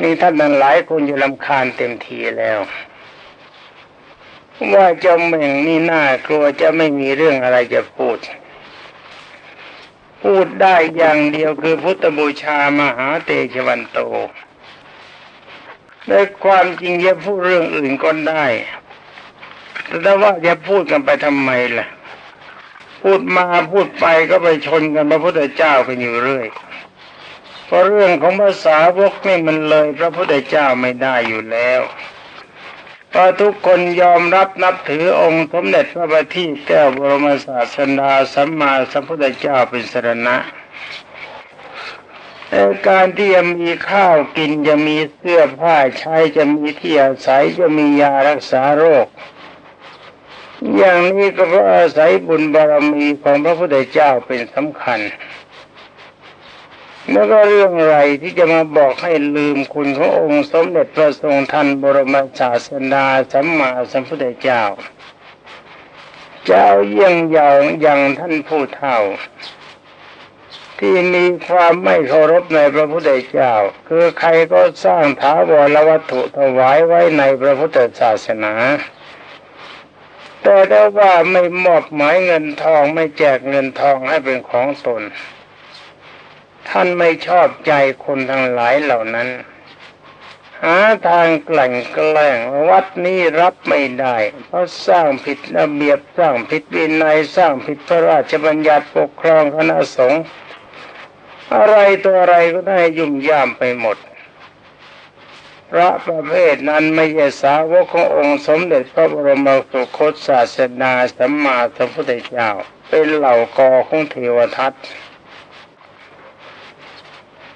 นี่ท่านนั้นหลายคนอยู่ลำคาญเต็มทีแล้ว ว่าเจ้าเม่งนี่น่ากลัวจะไม่มีเรื่องอะไรจะพูด พูดได้อย่างเดียวคือพุทธบูชามหาเตชวันโตในความจริงจะพูดเรื่องอื่นก็ได้ แต่ว่าจะพูดกันไปทำไมล่ะ พูดมาพูดไปก็ไปชนกันพระพุทธเจ้ากันอยู่เรื่อย เพราะเรื่องของภาษาวกนี่มันเลยพระพุทธเจ้าไม่ได้อยู่แล้วเพราะทุกคนยอมรับนับถือองค์สมเด็จพระบัณฑิตแก้วบรมศาสดาสัมมาสัมพุทธเจ้าเป็นสรณะการที่จะมีข้าวกินจะมีเสื้อผ้าใช้จะมีที่อาศัยจะมียารักษาโรค อย่างนี้ก็เพราะอาศัยบุญบารมีของพระพุทธเจ้าเป็นสำคัญ แล้วก็เรื่องอะไรที่จะมาบอกให้ลืมคุณขององค์สมเด็จพระทรงทันบรมศาสดาสัมมาสัมพุทธเจ้า เจ้าเยี่ยงยาวอย่างท่านผู้เฒ่า ที่มีความไม่เคารพในพระพุทธเจ้า คือใครก็สร้างถาวรวัตถุถวายไว้ในพระพุทธศาสนาแต่ถ้าว่าไม่มอบหมายเงินทองไม่แจกเงินทองให้เป็นของตน ท่านไม่ชอบใจคนทั้งหลายเหล่านั้น หาทางกลั่นแกล้งวัดนี้รับไม่ได้ เพราะสร้างผิดระเบียบสร้างผิดวินัยสร้างผิดพระราชบัญญัติปกครองคณะสงฆ์อะไรตัวอะไรก็ได้ยุ่มย่ามไปหมด พระประเภทนั้นไม่ใช่สาวกขององค์สมเด็จพระบรมสุคตศาสนาสัมมาสัมพุทธเจ้า เป็นเหล่ากอของเทวทัต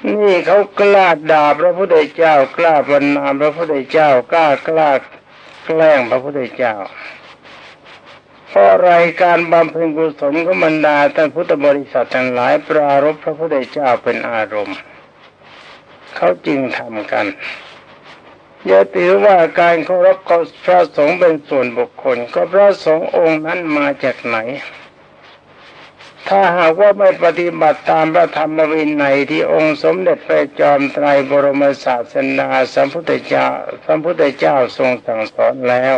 นี่เขากล้าด่าพระพุทธเจ้ากล้าบรรณาพระพุทธเจ้ากล้ากล้าแกล้งพระพุทธเจ้าเพราะรายการบำเพ็ญกุศลก็บรรดาท่านพุทธบริษัททั้งหลายปรารบพระพุทธเจ้าเป็นอารมณ์ เขาจึงทำกันอย่าถือว่าการเคารพพระสงฆ์เป็นส่วนบุคคล ก็พระสงฆ์องค์นั้นมาจากไหน ถ้าหากว่าไม่ปฏิบัติตามพระธรรมวินัยที่องค์สมเด็จพระจอมไตรบรมศาสนาสัมพุทธเจ้าสัมพุทธเจ้าทรงสั่งสอนแล้ว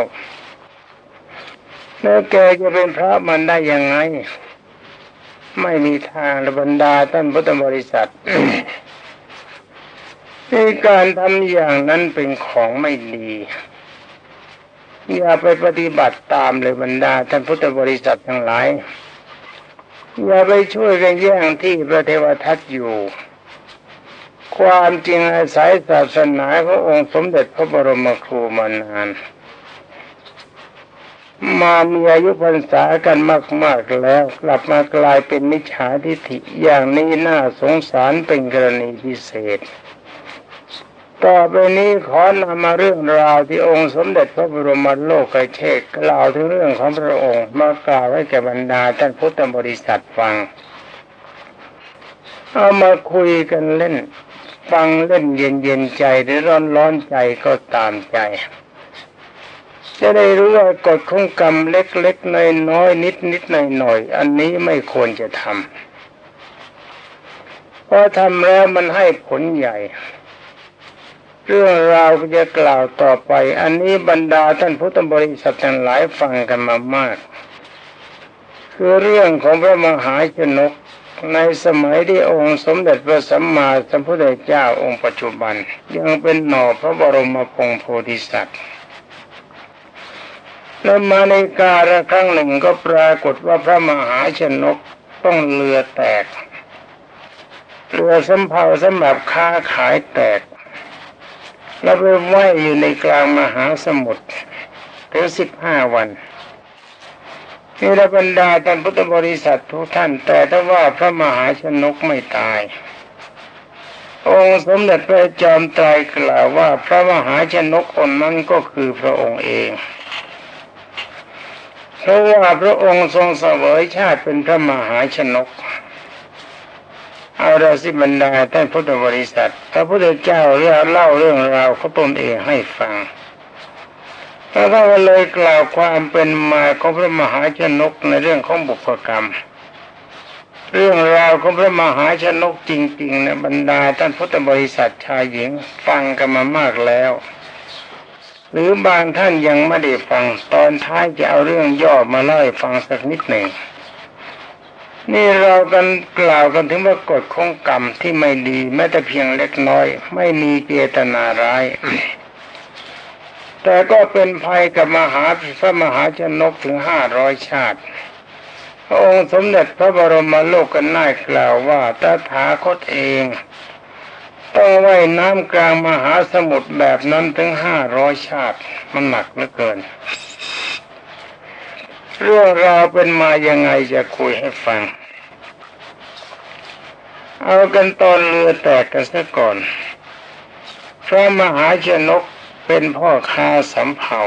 แล้วแกจะเป็นพระมันได้ยังไง ไม่มีทางบรรดาท่านพุทธบริษัทในการทำอย่างนั้นเป็นของไม่ดีอย่าไปปฏิบัติตามเลยบรรดาท่านพุทธบริษัททั้งหลาย อย่าไปช่วยกันแย่งที่พระเทวทัตอยู่ ความจริงอาศัยศาสนาขององค์สมเด็จพระบรมครูมานาน มามีอายุพรรษากันมาก ๆ แล้ว กลับมากลายเป็นมิจฉาทิฐิอย่างนี้น่าสงสารเป็นกรณีพิเศษ ต่อไปนี้ขอนำมาเรื่องราวที่องค์สมเด็จพระบรมโลกเชษกล่าวถึงเรื่องของพระองค์มากล่าวให้แก่บรรดาท่านพุทธบริษัทฟัง เอามาคุยกันเล่น ฟังเล่นเย็นๆใจหรือร้อนๆใจก็ตามใจ จะได้รู้ว่ากฎของกรรมเล็กๆน้อยๆนิดๆหน่อยๆอันนี้ไม่ควรจะทำเพราะทำแล้วมันให้ผลใหญ่ เรื่องราวจะกล่าวต่อไป อันนี้บรรดาท่านพุทธบริษัททั้งหลายฟังกันมามาก คือเรื่องของพระมหาชนกในสมัยที่องค์สมเด็จพระสัมมาสัมพุทธเจ้าองค์ปัจจุบัน ยังเป็นหน่อพระบรมพงโพธิสัตว์แล้วมาในกาละครั้งหนึ่งก็ปรากฏว่าพระมหาชนกต้องเรือแตกเรือสำเภาสำหรับค้าขายแตก แล้วไปไหวอยู่ในกลางมหาสมุทรถึงสิบห้าวันนี่ระบรรดาท่านพุทธบริษัททุกท่าน แต่ถ้าว่าพระมหาชนกไม่ตาย องค์สมเด็จพระจอมไตรกล่าวว่าพระมหาชนกอนนั้นก็คือพระองค์เองเพราะว่าพระองค์ทรงเสวยชาติเป็นพระมหาชนก เอาราสิบรรดาท่านพุทธบริษัทพระพุทธเจ้าเรื่องเล่าเรื่องราวเขาตนเองให้ฟังแล้วก็เลยกล่าวความเป็นมาของพระมหาชนกในเรื่องของบุพกรรม เรื่องราวของพระมหาชนกจริงๆนะบรรดาท่านพุทธบริษัทชายหญิงฟังกันมามากแล้ว หรือบางท่านยังไม่ได้ฟังตอนท้ายจะเอาเรื่องย่อมาเล่าให้ฟังสักนิดหนึ่ง นี่เรากันกล่าวกันถึงว่ากฎของกรรมที่ไม่ดีแม้แต่เพียงเล็กน้อย ไม่มีเจตนาร้าย แต่ก็เป็นภัยกับมหาพระมหาชนกถึงห้าร้อยชาติ พระองค์สมเด็จพระบรมโลกกันน่ายกล่าวว่าตถาคตเองต้องว่ายน้ำกลางมหาสมุทรแบบนั้นถึงห้าร้อยชาติ มันหนักเหลือเกิน เรื่องราวเป็นมายังไงจะคุยให้ฟัง เอากันตอนเรือแตกกันซะก่อน พระมหาชนกเป็นพ่อค้าสำเภา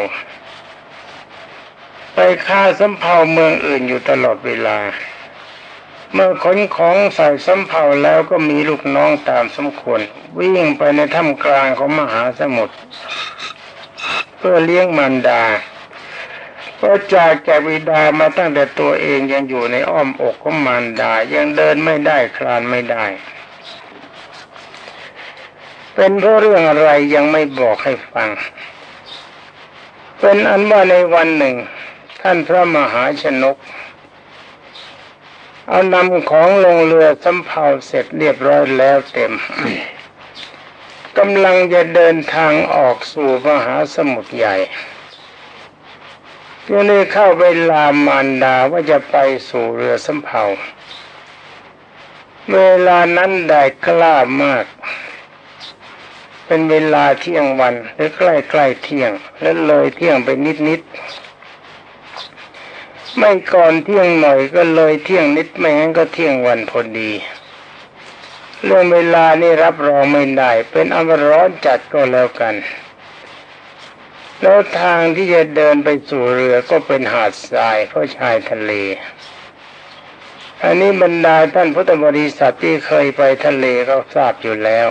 ไปฆ่าสำเภาเมืองอื่นอยู่ตลอดเวลา เมื่อขนของใส่สำเภาแล้วก็มีลูกน้องตามสมควร วิ่งไปในถ้ำกลางของมหาสมุทรเพื่อเลี้ยงมารดา ก็จากแกวิดามาตั้งแต่ตัวเองยังอยู่ในอ้อมอกของมารดายังเดินไม่ได้คลานไม่ได้ เป็นเพราะเรื่องอะไรยังไม่บอกให้ฟัง เป็นอันว่าในวันหนึ่ง ท่านพระมหาชนก เอานำของลงเรือสำเภาเสร็จเรียบร้อยแล้วเต็มกำลังจะเดินทางออกสู่มหาสมุทรใหญ่ จึงได้เข้าไปลามมารดาว่าจะไปสู่เรือสำเภาเวลานั้นได้กล้ามาก เป็นเวลาเที่ยงวันหรือใกล้ๆเที่ยง และเลยเที่ยงไปนิดๆไม่ก่อนเที่ยงหน่อยก็เลยเที่ยงนิดไม่งั้นก็เที่ยงวันพอดี เรื่องเวลานี่รับรองไม่ได้ เป็นอากาศร้อนจัดก็แล้วกัน แล้วทางที่จะเดินไปสู่เรือก็เป็นหาดทรายเพราะชายทะเล อันนี้บรรดาท่านพุทธบริษัทที่เคยไปทะเลก็ทราบอยู่แล้ว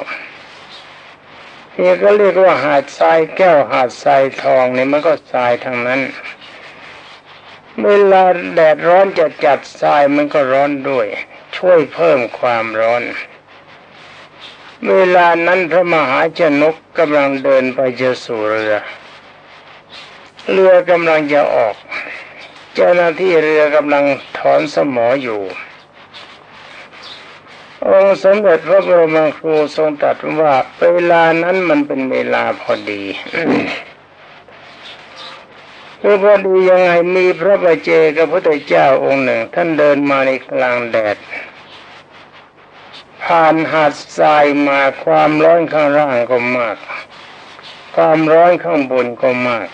นี่ก็เรียกว่าหาดทรายแก้วหาดทรายทองเนี่ยมันก็ทรายทางนั้น เวลาแดดร้อนจะจัดทรายมันก็ร้อนด้วย ช่วยเพิ่มความร้อน เวลานั้นพระมหาชนกกำลังเดินไปจะสู่เรือ เรือกำลังจะออก เจ้าหน้าที่เรือกำลังถอนสมออยู่ องค์สมเด็จพระบรมครูทรงตรัสว่าเวลานั้นมันเป็นเวลาพอดีคือพอดียังไงมีพระบาเจกับพระเจ้าองค์หนึ่ง ท่านเดินมาในกลางแดด ผ่านหาดทรายมาความร้อนข้างล่างก็มาก ความร้อนข้างบนก็มาก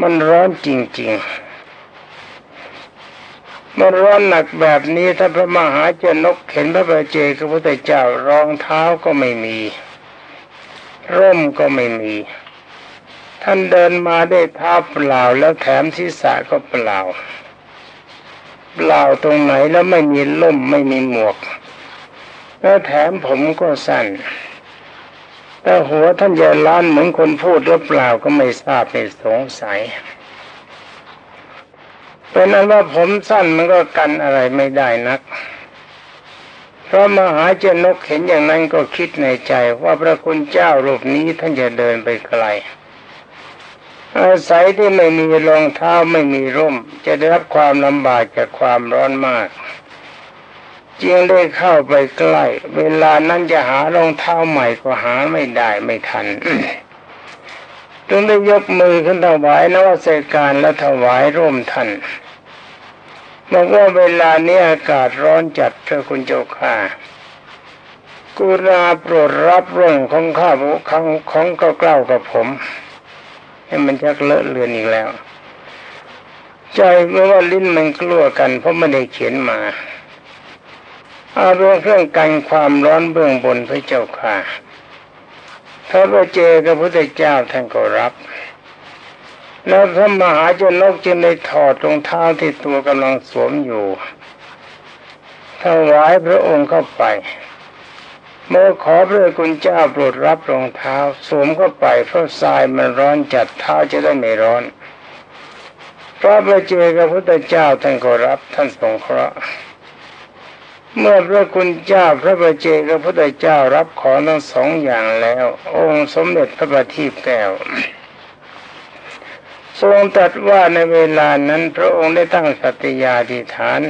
มันร้อนจริงๆ มันร้อนหนักแบบนี้ถ้าพระมหาเจนกเห็นพระบาเจกับพระเจ้ารองเท้าก็ไม่มี ร่มก็ไม่มี ท่านเดินมาได้เท้าเปล่าแล้วแถมศีรษะก็เปล่า เปล่าตรงไหนแล้วไม่มีล่มไม่มีหมวก แล้วแถมผมก็สั้น แต่หัวท่านใหญ่ล้านเหมือนคนพูดหรือเปล่าก็ไม่ทราบไม่สงสัยเป็นนั้นว่าผมสั้นมันก็กันอะไรไม่ได้นัก เพราะมหาเจนกเห็นอย่างนั้นก็คิดในใจว่าพระคุณเจ้ารูปนี้ท่านจะเดินไปไกล อาศัยที่ไม่มีรองเท้าไม่มีร่ม จะได้รับความลำบากจากความร้อนมาก จึงได้เข้าไปใกล้ เวลานั้นจะหารองเท้าใหม่ก็หาไม่ได้ไม่ทันจึงได้ยกมือขึ้นถวายนวัตการและถวายร่มท่านบอกว่าเวลานี้อากาศร้อนจัดเธอคุณเจ้าข้ากุราโปรดรับร่มของข้าของของก็เกล้ากับผมให้มันชักเลอะเลือนอีกแล้ว ใจเมื่อว่าลิ้นมันกลัวกันเพราะไม่ได้เขียนมา เอาเรื่องเครื่องกันความร้อนเบื้องบนพระเจ้าค่ะพระบเจกับพระเจ้าท่านก็รับ แล้วพระมหาจนกจึงได้ถอดรองเท้าที่ตัวกำลังสวมอยู่ถวายพระองค์เข้าไป เมื่อขอพระคุณเจ้าโปรดรับรองเท้าสวมเข้าไปเพราะทรายมันร้อนจัดเท้าจะได้ไม่ร้อน พระประเจกับพระเจ้าท่านก็รับท่านสงเคราะห์ เมื่อพระคุณเจ้าพระบาเจกับพระพุทธเจ้ารับขอทั้งสองอย่างแล้ว องค์สมเด็จพระบัณฑิตแก้วทรงตรัสว่าในเวลานั้นพระองค์ได้ตั้งสัตยาธิฐาน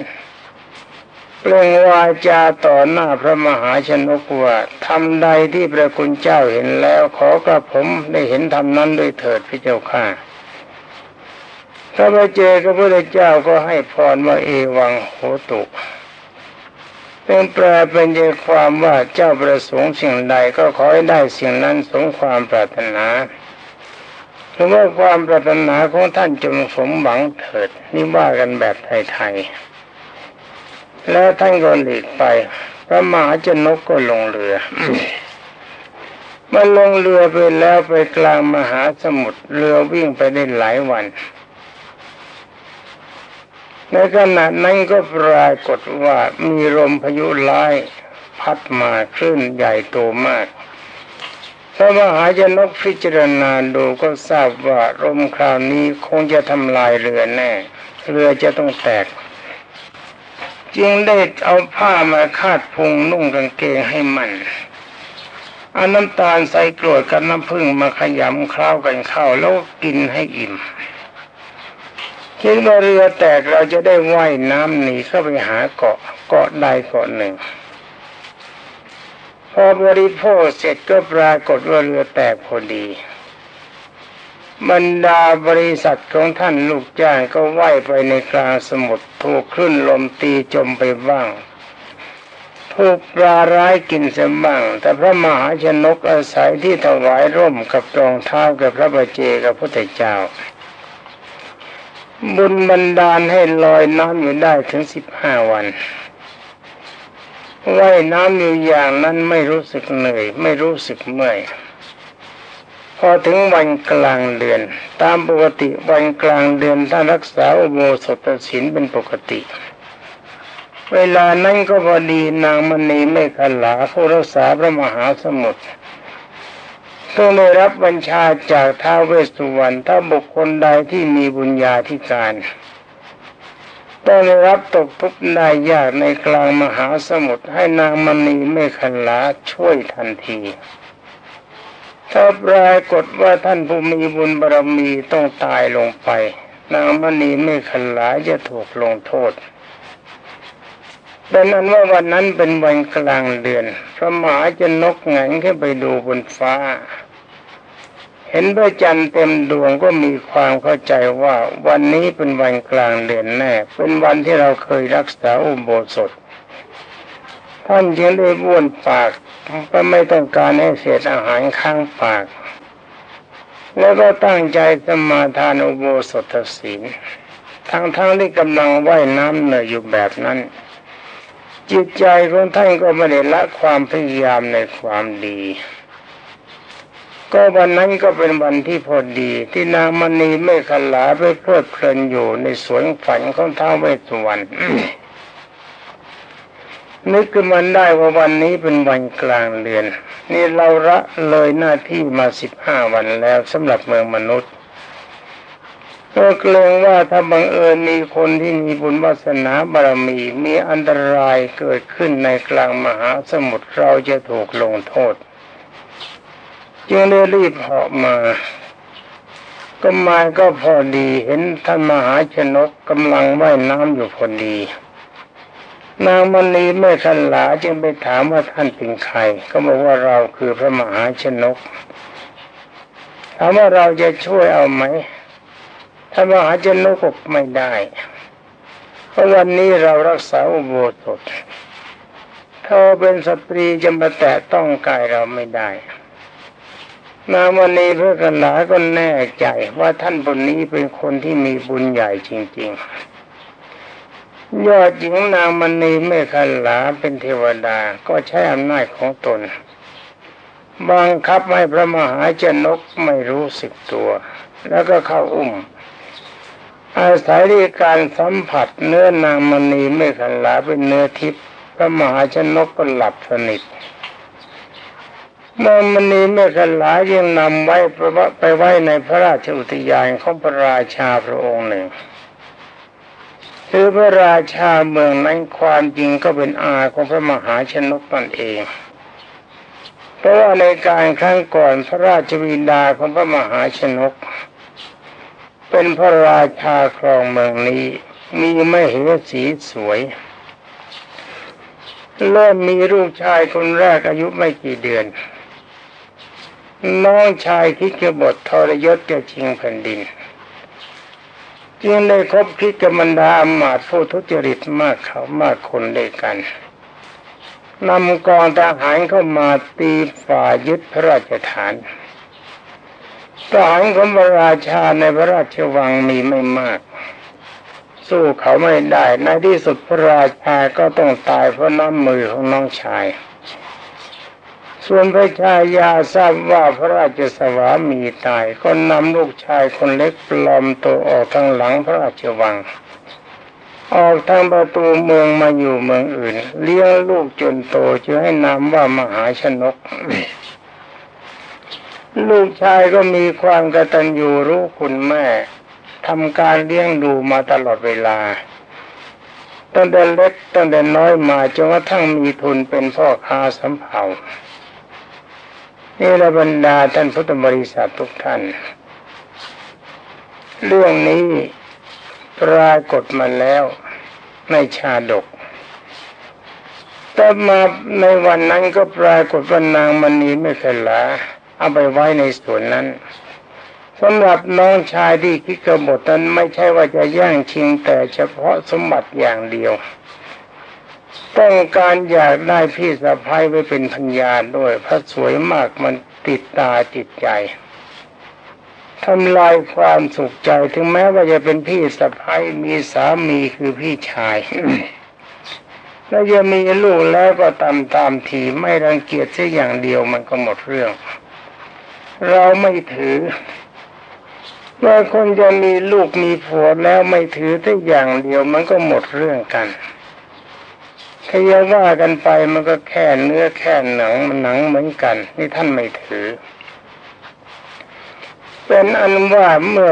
เปล่งวาจาต่อหน้าพระมหาชนกว่าทำใดที่พระคุณเจ้าเห็นแล้วขอกระผมได้เห็นทำนั้นด้วยเถิดพระเจ้าข้าพระบาเจกับพระพุทธเจ้าก็ให้พรว่าเอวังโหตุ เป็นแปลเป็นใจความว่าเจ้าประสงค์สิ่งใดก็ขอให้ได้สิ่งนั้นสมความปรารถนาหรือว่าความปรารถนาของท่านจงสมหวังเถิดนี่ว่ากันแบบไทยๆแล้วท่านก็หลีกไปพระมหาชนกก็ลงเรือมันลงเรือไปแล้วไปกลางมหาสมุทรเรือวิ่งไปได้หลายวัน ในขณะนั้นก็ปรากฏว่ามีลมพายุร้ายพัดมาคลื่นใหญ่โตมากพระมหาชนกพิจารณาดูก็ทราบว่าลมคราวนี้คงจะทำลายเรือแน่ เรือจะต้องแตก จึงได้เอาผ้ามาคาดพุงนุ่งกางเกงให้มันเอาน้ำตาลใส่กรวดกับน้ำผึ้งมาขยำคล้าวกันเข้าแล้วกินให้อิ่ม คิดว่าเรือแตกเราจะได้ว่ายน้ำหนีเข้าไปหาเกาะเกาะใดเกาะหนึ่ง พอบริโภคเสร็จก็ปรากฏว่าเรือแตกพอดีบรรดาบริษัทของท่านลูกจ้างก็ว่ายไปในกลางสมุทรถูกคลื่นลมตีจมไปบ้างถูกปลาร้ายกินเสียบ้าง แต่พระมหาชนกอาศัยที่ถวายร่มกับรองเท้ากับพระบาเจกับพระเจ้าเจ้า บุญบันดาลให้ลอยน้ำอยู่ได้ถึงสิบห้าวันว่ายน้ำอยู่อย่างนั้นไม่รู้สึกเหนื่อย ไม่รู้สึกเมื่อย พอถึงวันกลางเดือน ตามปกติวันกลางเดือนท่านรักษาอุโบสถศีลเป็นปกติ เวลานั้นก็พอดีนางมณีไม่ขลาผู้รักษาพระมหาสมุทร ต้องได้รับบัญชาจากท้าเวสสุวรรณถ้าบุคคลใดที่มีบุญญาธิการต้องได้รับตกทุกข์ได้ยากในกลางมหาสมุทรให้นางมณีไม่ขันลาช่วยทันทีถ้าปรากฏว่าท่านผู้มีบุญบารมีต้องตายลงไป นางมณีไม่ขันลาจะถูกลงโทษ เป็นนั้นว่าวันนั้นเป็นวันกลางเดือน พระมหาจะนกหงันขึ้นไปดูบนฟ้า เห็นพระจันทร์เต็มดวงก็มีความเข้าใจว่าวันนี้เป็นวันกลางเดือนแน่ เป็นวันที่เราเคยรักษาอุโบสถ ท่านจึงได้บ้วนปากก็ไม่ต้องการให้เศษอาหารข้างปาก แล้วก็ตั้งใจสมาทานอุโบสถศีลทั้งๆทที่กำลังว่ายน้ำเหนื่อยอยู่แบบนั้น จิตใจของท่านก็ไม่ได้ละความพยายามในความดี ก็วันนั้นก็เป็นวันที่พอดี ที่นางมณีไม่ขลาไปเพลิดเพลินอยู่ในสวนฝันของท้าวเวสสุวรรณนึกขึ้นมันได้ว่าวันนี้เป็นวันกลางเดือน นี่เราละเลยหน้าที่มาสิบห้าวันแล้วสำหรับเมืองมนุษย์ ก็เกรงว่าถ้าบังเอิญมีคนที่มีบุญวาสนาบารมีมีอันตรายเกิดขึ้นในกลางมหาสมุทรเราจะถูกลงโทษ จึงได้รีบเหาะมา ก็มาก็พอดีเห็นท่านมหาชนกกำลังว่ายน้ำอยู่พอดี นางมณีแม่ขันหลาจึงไปถามว่าท่านเป็นใคร ก็บอกว่าเราคือพระมหาชนกถามว่าเราจะช่วยเอาไหม ถ้ามหาชนกบไม่ได้ เพราะวันนี้เรารักษาอุโบสถถ้าเป็นสตรีจะมาแตะต้องกายเราไม่ได้นามณีเพื่อกันหลาก็แน่ใจว่าท่านบนนี้เป็นคนที่มีบุญใหญ่จริง ๆ ยอดหญิงนางมณีไม่ขันหลาเป็นเทวดาก็ใช้อำนาจของตนบังคับให้พระมหาชนกไม่รู้สึกตัว แล้วก็เข้าอุ้ม อาศัยที่การสัมผัสเนื้อนางมณีไม่ขันลาเป็นเนื้อทิพย์พระมหาชนกก็หลับสนิทนางมณีไม่ขันลายังนำไว้ไปไว้ในพระราชอุทยานของพระราชาพระองค์หนึ่งหรือพระราชาเมืองนั้นความจริงก็เป็นอาของพระมหาชนกนั่นเองเพราะว่าในการครั้งก่อนพระราชวินดาของพระมหาชนก เป็นพระราชาครองเมืองนี้ มีไม่เหสีสวยเริ่มมีลูกชายคนแรกอายุไม่กี่เดือน น้องชายคิดกบฏทรยศจะชิงแผ่นดิน จึงได้คบคิดกับบรรดาอมาตย์ผู้ทุจริตมากเขามากคนด้วยกันนำกองทหารเข้ามาตีฝ่ายึดพระราชฐาน ทหารของพระราชาในพระราชวังมีไม่มาก สู้เขาไม่ได้ในที่สุดพระราชาก็ต้องตายเพราะน้ำมือของน้องชาย ส่วนพระชายาทราบว่าพระราชสวามีตายก็นำลูกชายคนเล็กปลอมตัวออกทางหลังพระราชวัง ออกทางประตูเมืองมาอยู่เมืองอื่น เลี้ยงลูกจนโตจะให้นามว่ามหาชนก ลูกชายก็มีความกตัญญูรู้คุณแม่ทำการเลี้ยงดูมาตลอดเวลา ตั้งแต่เล็กตั้งแต่น้อยมาจนกระทั่งมีทุนเป็นพ่อค้าสำเภานี่ละบรรดาท่านพุทธบริษัททุกท่าน เรื่องนี้ปรากฏมาแล้วในชาดก แต่มาในวันนั้นก็ปรากฏว่านางมณีไม่เคยลา เอาไปไว้ในส่วนนั้นสำหรับน้องชายที่คิดกบฏนั้นไม่ใช่ว่าจะแย่งชิงแต่เฉพาะสมบัติอย่างเดียว ต้องการอยากได้พี่สะพ้ายไว้เป็นพัญญาด้วยพระสวยมากมันติดตาติดใจทำลายความสุขใจถึงแม้ว่าจะเป็นพี่สะพ้ายมีสามีคือพี่ชาย แล้วจะมีลูกแล้วก็ตามตามทีไม่รังเกียจแค่อย่างเดียวมันก็หมดเรื่อง เราไม่ถือว่าคนจะมีลูกมีผัวแล้วไม่ถือแต่อย่างเดียวมันก็หมดเรื่องกันถ้าจะว่ากันไปมันก็แค่เนื้อแค่หนังมันหนังเหมือนกัน นี่ท่านไม่ถือ เป็นอันว่าเมื่อ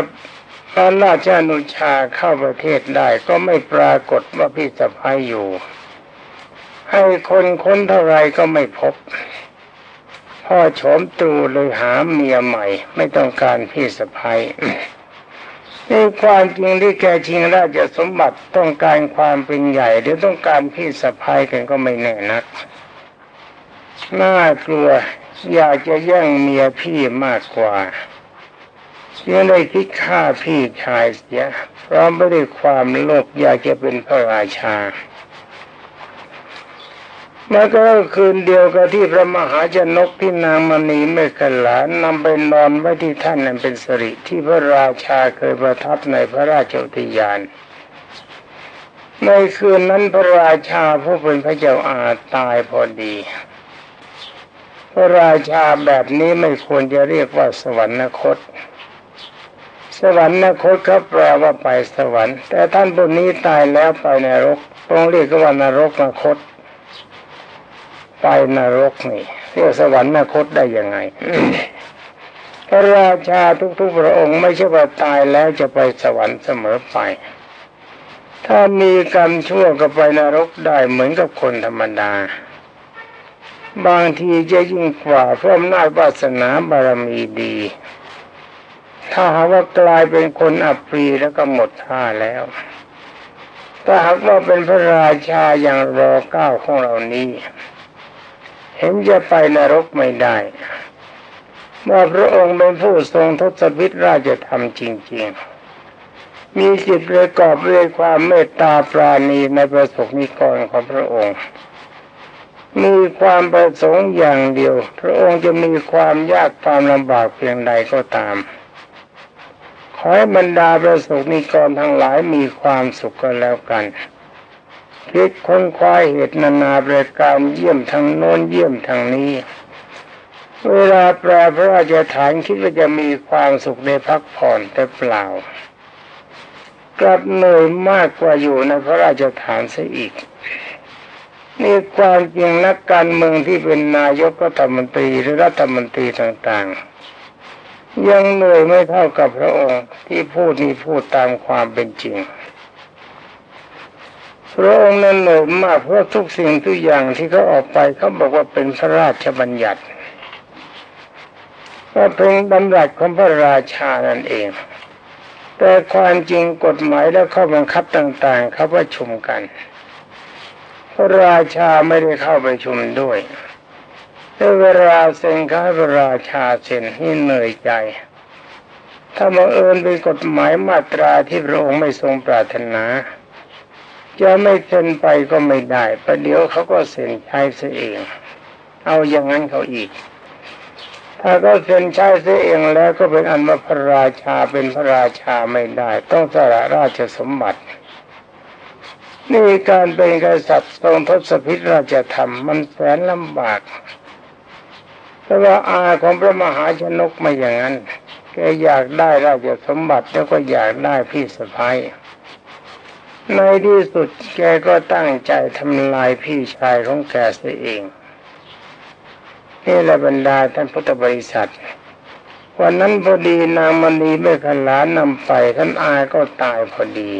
พระราชานุชาเข้าประเทศได้ก็ไม่ปรากฏว่าพี่สะพ้ายอยู่ ให้คนค้นเท่าไรก็ไม่พบ พ่อโฉมตูเลยหาเมียใหม่ ไม่ต้องการพี่สะพ้ายในความจริงที่แกชิงราชสมบัติต้องการความเป็นใหญ่หรือต้องการพี่สะพ้ายกันก็ไม่แน่นักน่ากลัวอยากจะแย่งเมียพี่มากกว่ายังได้คิดฆ่าพี่ชายเสียพร้อมไปด้ความโลภอยากจะเป็นพระราชา มันก็คืนเดียวกับที่พระมหาชนกที่นางมณีไม่ขลานนำไปนอนไว้ที่ท่านนั้นเป็นสิริที่พระราชาเคยประทับในพระราชอุทยาน ในคืนนั้นพระราชาผู้เป็นพระเจ้าอาตายพอดี พระราชาแบบนี้ไม่ควรจะเรียกว่าสวรรคต สวรรคตเขาแปลว่าไปสวรรค์ แต่ท่านบุญนี้ตายแล้วไปนรกต้องเรียกว่านรกนคต ไปนรกนี่เรียกสวรรคตได้ยังไงพระราชาทุกๆพระองค์ไม่ใช่ว่าตายแล้วจะไปสวรรค์เสมอไป ถ้ามีกรรมชั่วก็ไปนรกได้เหมือนกับคนธรรมดา บางทีจะยิ่งกว่าเพราะอำนาจวาสนาบารมีดี ถ้าหากว่ากลายเป็นคนอับปรีแล้วก็หมดท่าแล้ว ถ้าหากว่าเป็นพระราชาอย่างรอเก้าของเรานี้ เห็นจะไปนรกไม่ได้ว่าพระองค์เป็นผู้ทรงทศพิธราชธรรมจริงๆ มีจิตประกอบด้วยความเมตตาปราณีในประสบนิกรของพระองค์ มีความประสงค์อย่างเดียว พระองค์จะมีความยากความลำบากเพียงใดก็ตาม ขอให้บรรดาประสบนิกรทั้งหลายมีความสุขกันแล้วกัน คิดค้นคว้าเหตุนานาประการเยี่ยมทางโน้นเยี่ยมทางนี้ เวลาแปลพระราชฐานคิดว่าจะมีความสุขในพักผ่อนแต่เปล่า กลับเหนื่อยมากกว่าอยู่ในพระราชฐานซะอีกนี่ความจริงนักการเมืองที่เป็นนายกรัฐมนตรีหรือรัฐมนตรีต่างๆ ยังเหนื่อยไม่เท่ากับพระองค์ที่พูดนี่พูดตามความเป็นจริง พระองค์นั้นเหนื่อยมากเพราะทุกสิ่งทุกอย่างที่เขาออกไปเขาบอกว่าเป็นพระราชบัญญัติก็เป็นดำรัสของพระราชานั่นเอง แต่ความจริงกฎหมายและข้อบังคับต่างๆเขาประชุมกัน พระราชาไม่ได้เข้าไปชุมด้วยแต่เวลาเซ็นข้าพระราชาเซ็นนี่เหนื่อยใจ ถ้าบังเอิญเป็นกฎหมายมาตราที่พระองค์ไม่ทรงปรารถนา จะไม่เซ็นไปก็ไม่ได้ประเดี๋ยวเขาก็เซ็นใช้เสียเอง เอาอย่างนั้นเขาอีก ถ้าก็เซ็นใช้เสียเองแล้วก็เป็นอันว่าพระราชาเป็นพระราชาไม่ได้ ต้องสละราชสมบัติ นี่การเป็นกษัตริย์ทรงทศพิธราชธรรมมันแสนลำบากแต่ว่าอาของพระมหาชนกไม่อย่างนั้นแกอยากได้ราชสมบัติแล้วก็อยากได้พี่สะพ้าย ในที่สุดแกก็ตั้งใจทำลายพี่ชายของแกเสียเองนี่แหละบรรดาท่านพุทธบริษัท วันนั้นพอดีนางมณีไม่ขลานำไปท่านอายก็ตายพอดี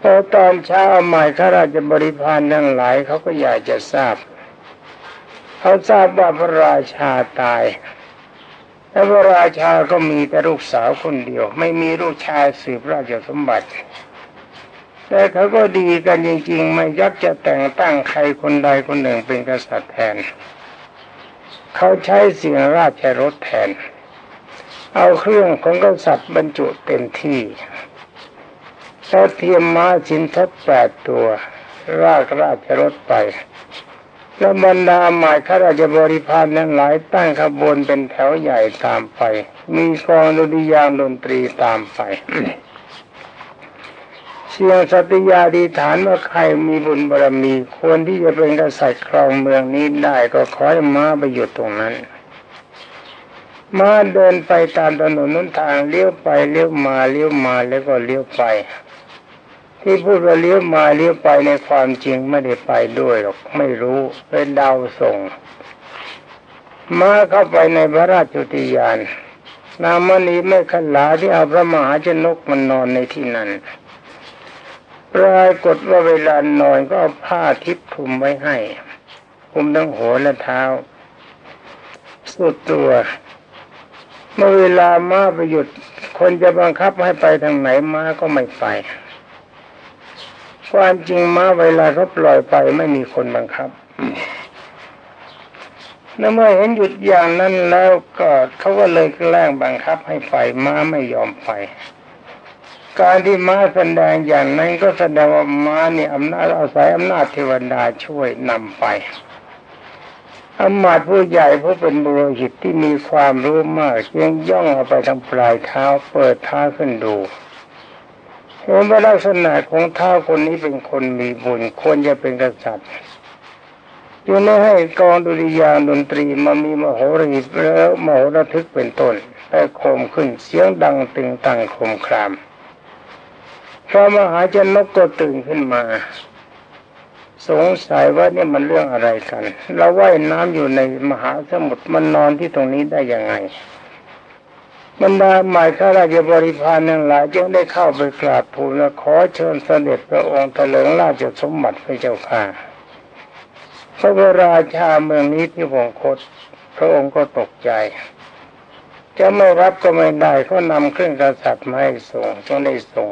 พอตอนเช้าใหม่ข้าราชบริพารทั้งหลายเขาก็อยากจะทราบ เขาทราบว่าพระราชาตายและพระราชาก็มีแต่ลูกสาวคนเดียว ไม่มีลูกชายสืบราชสมบัติ แต่เขาก็ดีกันจริงๆไม่ยักจะแต่งตั้งใครคนใดคนหนึ่งเป็นกษัตริย์แทน เขาใช้เสียงราชรถแทน เอาเครื่องของกษัตริย์บรรจุเต็มที่แล้วเทียมม้าชินทบแปดตัว รากราชรถไป แล้วบรรดาหมายข้าราชบริพารนั้นหลายตั้งขบวนเป็นแถวใหญ่ตามไป มีกองดุริยางดนตรีตามไป ชียงสติยาดีฐานว่าใครมีบุญบารมีควรที่จะเป็นกษัตริย์ครองเมืองนี้ได้ก็ขอให้ม้าไปหยุดตรงนั้นม้าเดินไปตามถนนนั้นทางเลี้ยวไปเลี้ยวมาเลี้ยวมาแล้วก็เลี้ยวไป ที่พูดว่าเลี้ยวมาเลี้ยวไปในความจริงไม่ได้ไปด้วยหรอกไม่รู้เป็นดาวส่งม้าเข้าไปในพระราชจุติยานนามณีไม่ขลาที่เอาพระมหาชนกมันนอนในที่นั้น ปรากฏว่าเวลานอนก็เอาผ้าทิพคลุมไว้ให้คลุมทั้งหัวและเท้า สุดตัว เมื่อเวลาม้าไปหยุด คนจะบังคับให้ไปทางไหนมาก็ไม่ไป ความจริงม้าเวลาเขาปล่อยไปไม่มีคนบังคับแล้วเมื่อเห็นหยุดอย่างนั้นแล้วก็เขาก็เลยแกล้งบังคับให้ไปม้าไม่ยอมไป การที่ม้าแสดงอย่างนั้นก็แสดงว่าม้านี่อำนาจอาศัยอำนาจเทวดาช่วยนำไปอมาตผู้ใหญ่ผู้เป็นบุรุษที่มีความรู้มากยังย่องเอาไปทางปลายเท้าเปิดเท้าขึ้นดูเห็นว่าลักษณะของเท้าคนนี้เป็นคนมีบุญควรจะเป็นกษัตริย์ยังไม่ให้กองดุริยางดนตรีมามีมโหรีแล้วมโหระทึกเป็นต้นแต่โคมขึ้นเสียงดังตึงตังโคมคราม พระมหาชนกก็ตื่นขึ้นมา สงสัยว่านี่มันเรื่องอะไรกัน เราว่ายน้ำอยู่ในมหาสมุทรมันนอนที่ตรงนี้ได้ยังไงบรรดาหมายข้าราชบริพารนั่งหลายจึงได้เข้าไปกราบทูลและขอเชิญเสด็จพระองค์เถลิงราชสมบัติพระเจ้าค่ะพระราชาเมืองนี้ที่วงคต พระองค์ก็ตกใจ จะไม่รับก็ไม่ได้เขานำเครื่องกษัตริย์มาให้ส่งจงได้ส่ง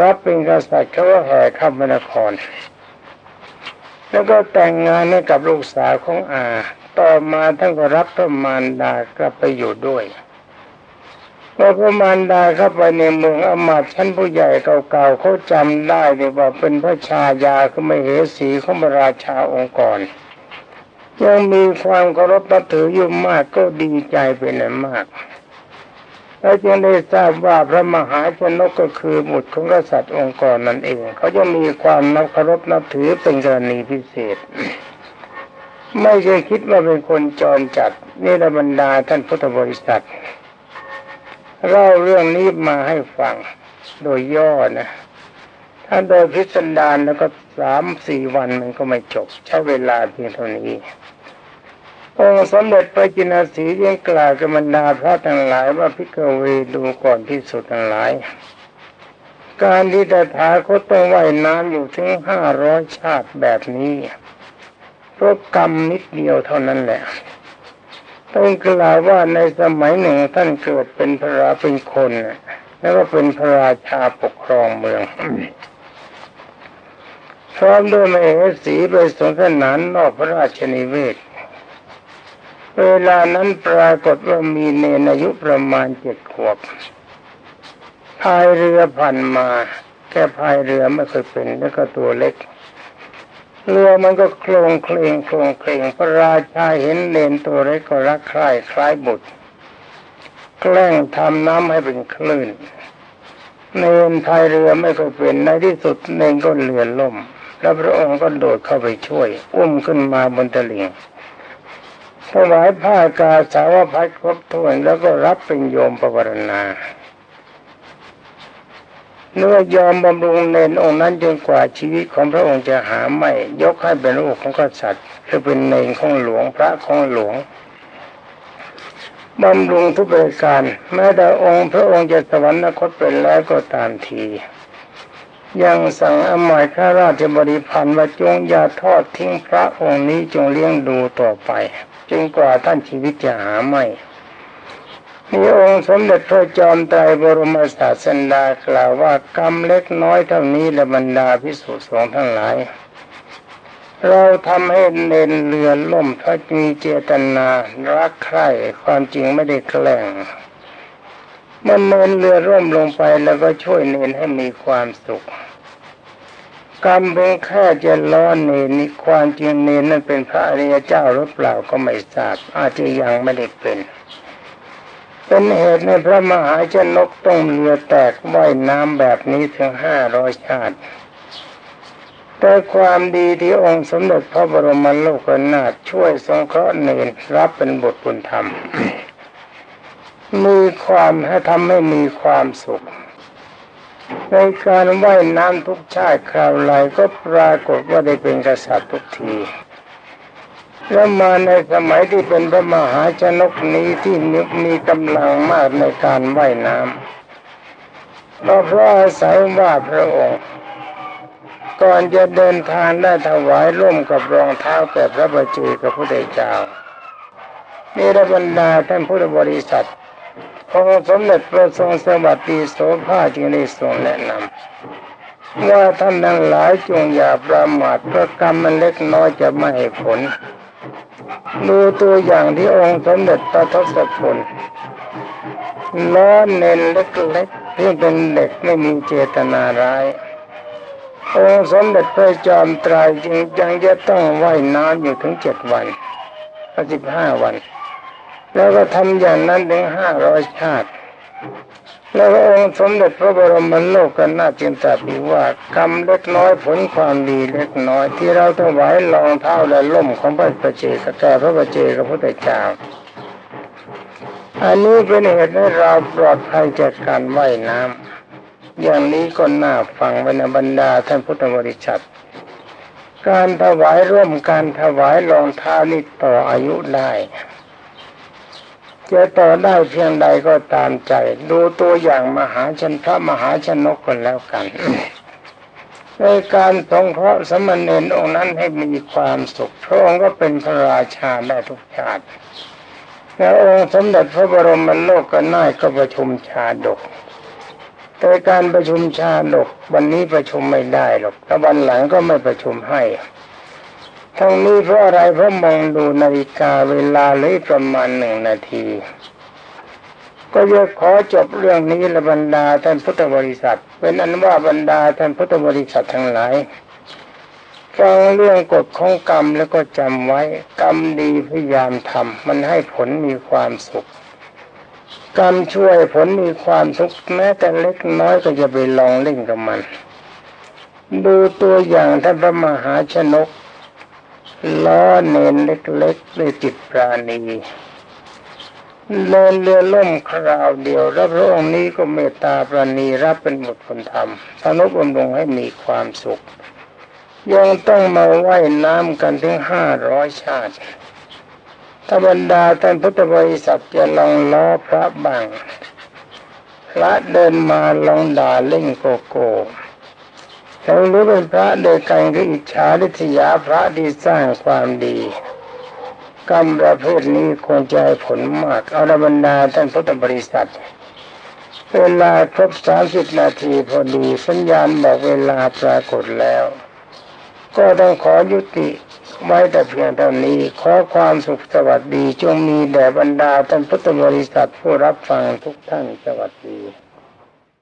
รับเป็นกษัตริย์เขาก็แห่ข้ามนคร แล้วก็แต่งงานให้กับลูกสาวของอา ต่อมาท่านก็รับพระมารดากลับไปอยู่ด้วยเมื่อพระมารดาเข้าไปในเมืองอมาตชั้นผู้ใหญ่เก่าๆเขาจำได้เลยว่าเป็นพระชายาคือมเหสีของพระราชาองค์ก่อนยังมีความเคารพนับถืออยู่มากก็ดีใจเป็นอันมาก เราจึงได้ทราบว่าพระมหาชนกก็คือบุตรของกษัตริย์องค์กรนั่นเอง เขาจะมีความนับเคารพนับถือเป็นกรณีพิเศษ ไม่ใช่คิดว่าเป็นคนจรจัดนี่ระบรรดาท่านพุทธบริษัทเล่าเรื่องนี้มาให้ฟังโดยย่อนะถ้าโดยพิสดารแล้วก็สามสี่วันมันก็ไม่จบ ใช้เวลาเพียงเท่านี้ องค์สมเด็จพระจินสียังกล่าวกับบรรดาพระทั้งหลายว่าพิกเวดูก่อนที่สุดทั้งหลาย การที่ตถาคตต้องว่ายน้ำอยู่ถึงห้าร้อยชาติแบบนี้เพราะกรรมนิดเดียวเท่านั้นแหละ ต้องกล่าวว่าในสมัยหนึ่งท่านเกิดเป็นพระราเป็นคน แล้วก็เป็นพระราชาปกครองเมืองพร้อมด้วยมเหสีไปสนทนานนอกพระราชนิเวศ เวลานั้นปรากฏว่ามีเนนอายุประมาณเจ็ดขวบพายเรือผ่านมาแค่พายเรือไม่เคยเป็นแล้วก็ตัวเล็ก เรือมันก็โคลงเคลงโคลงเคลงพระราชาเห็นเนนตัวเล็กก็รักใคร่คล้ายบุตร แกล้งทำน้ำให้เป็นคลื่น เนนพายเรือไม่เคยเป็นในที่สุดเนนก็เรือล่ม แล้วพระองค์ก็โดดเข้าไปช่วย อุ้มขึ้นมาบนตลิ่ง ถวายผ้ากาสาวพัดครบถ้วนแล้วก็รับเป็นโยมประวรณาเนื้อยอมบำรุงเนนองค์นั้นจนกว่าชีวิตของพระองค์จะหาไม่ ยกให้เป็นลูกของกษัตริย์คือเป็นเนนของหลวงพระของหลวงบำรุงทุกประการ แม้แต่องค์พระองค์จะสวรรคตเป็นแล้วก็ตามที ยังสั่งอมายข้าราชบริพันธ์ว่าจงอย่าทอดทิ้งพระองค์นี้จงเลี้ยงดูต่อไป จนกว่าท่านชีวิตจะหาไม่มีองค์สมเด็จพระจอมไตรบรมศาสดากล่าวว่ากรรมเล็กน้อยเท่านี้ละบรรดาพิสุทธิ์สงทั้งหลาย เราทำให้เน้นเรือล่มเพราะมีเจตนารักใคร่ความจริงไม่ได้แกล้งมันเน้นเรือร่มลงไปแล้วก็ช่วยเน้นให้มีความสุข กรรมเพียงแค่จะล้อเนนนี่ความจริงเนนนั้นเป็นพระอริยเจ้าหรือเปล่าก็ไม่ทราบ อาจจะยังไม่ได้เป็น เป็นเหตุในพระมหาชนกต้องเรือแตกว่ายน้ำแบบนี้ถึงห้าร้อยชาติ แต่ความดีที่องค์สมเด็จพระบรมโลกนาถช่วยสงเคราะห์เนรรับเป็นบทบุญธรรมมีความให้ทำให้มีความสุข ในการว่ายน้ำทุกชาติคราวไรก็ปรากฏว่าได้เป็นกษัตริย์ทุกที แล้วมาในสมัยที่เป็นพระมหาชนกนี้ที่นมีกำลังมากในการว่ายน้ำก็เพราะอาศัยว่าพระองค์ก่อนจะเดินทางได้ถวายร่มกับรองเท้าแก่พระบัจเจกับพระเจ้านี่ระบรรดาท่านพุทธบริษัท องค์สมเด็จพระทรงสวัสดีโสภาจึงได้ทรงแนะนำว่าท่านทั้งหลายจงอย่าประมาทเพราะกรรมมันเล็กน้อยจะไม่ให้ผล ดูตัวอย่างที่องค์สมเด็จพระทศพลล้อเน้นเล็กๆที่เป็นเด็กไม่มีเจตนาร้ายองค์สมเด็จพระจอมไตรจึงยังจะต้องว่ายน้ำอยู่ถึงเจ็ดวันสิบห้าวัน แล้วก็ทำอย่างนั้นถึงห้าร้อยชาติ แล้วองค์สมเด็จพระบรมโลกกันน่าจินตาปีว่ากรรมเล็กน้อยผลความดีเล็กน้อยที่เราถวายรองเท้าและล่มของพระประเจกแก่พระประเจกับพระเจ้าอันนี้เป็นเหตุให้เราปลอดภัยจากการว่ายน้ำอย่างนี้ก็น่าฟังวรรณบรรดาท่านพุทธบริษัทการถวายร่วมการถวายรองเท้านี่ต่ออายุได้ จะต่อได้เพียงใดก็ตามใจ ดูตัวอย่างมหาชนพระมหาชนกคนแล้วกัน ในการสงเคราะห์สมณเณรองค์นั้นให้มีความสุขพระองค์ก็เป็นพระราชาได้ทุกชาติแล้วองค์สมเด็จพระบรมโลกก็น่ายก็ประชุมชาดกแต่การประชุมชาดกวันนี้ประชุมไม่ได้หรอกแล้ววันหลังก็ไม่ประชุมให้ ทั้งนี้เพราะอะไรเพราะมองดูนาฬิกาเวลาเลยประมาณหนึ่งนาที ก็จะขอจบเรื่องนี้ละบรรดาท่านพุทธบริษัท เป็นอันว่าบรรดาท่านพุทธบริษัททั้งหลายฟังเรื่องกฎของกรรมแล้วก็จำไว้กรรมดีพยายามทำมันให้ผลมีความสุข กรรมช่วยผลมีความสุขแม้แต่เล็กน้อยก็จะไปลองเล่นกับมัน ดูตัวอย่างท่านพระมหาชนก ล้อเนนเล็กๆด้วยจิตปราณีเดินเรือล่มคราวเดียวแล้วพระองค์นี้ก็เมตตาปราณีรับเป็นบทผลธรรมสนุบำรุงให้มีความสุข ยังต้องมาไหว้น้ำกันถึงห้าร้อยชาติถ้าบรรดาท่านพุทธบริษัทจะลองล้อพระบังพระเดินมาลองด่าเล่นโกโก้ แล้วรู้เป็นพระเดินกันก็อิจฉาลิษยาพระที่สร้างความดี กรรมประเภทนี้ควรจะให้ผลมากเอาละบรรดาท่านพุทธบริษัท เวลาครบสามสิบนาทีพอดีสัญญาณบอกเวลาปรากฏแล้ว ก็ต้องขอยุติไว้แต่เพียงเท่านี้ขอความสุขสวัสดีจงมีแด่บรรดาท่านพุทธบริษัทผู้รับฟังทุกท่านสวัสดี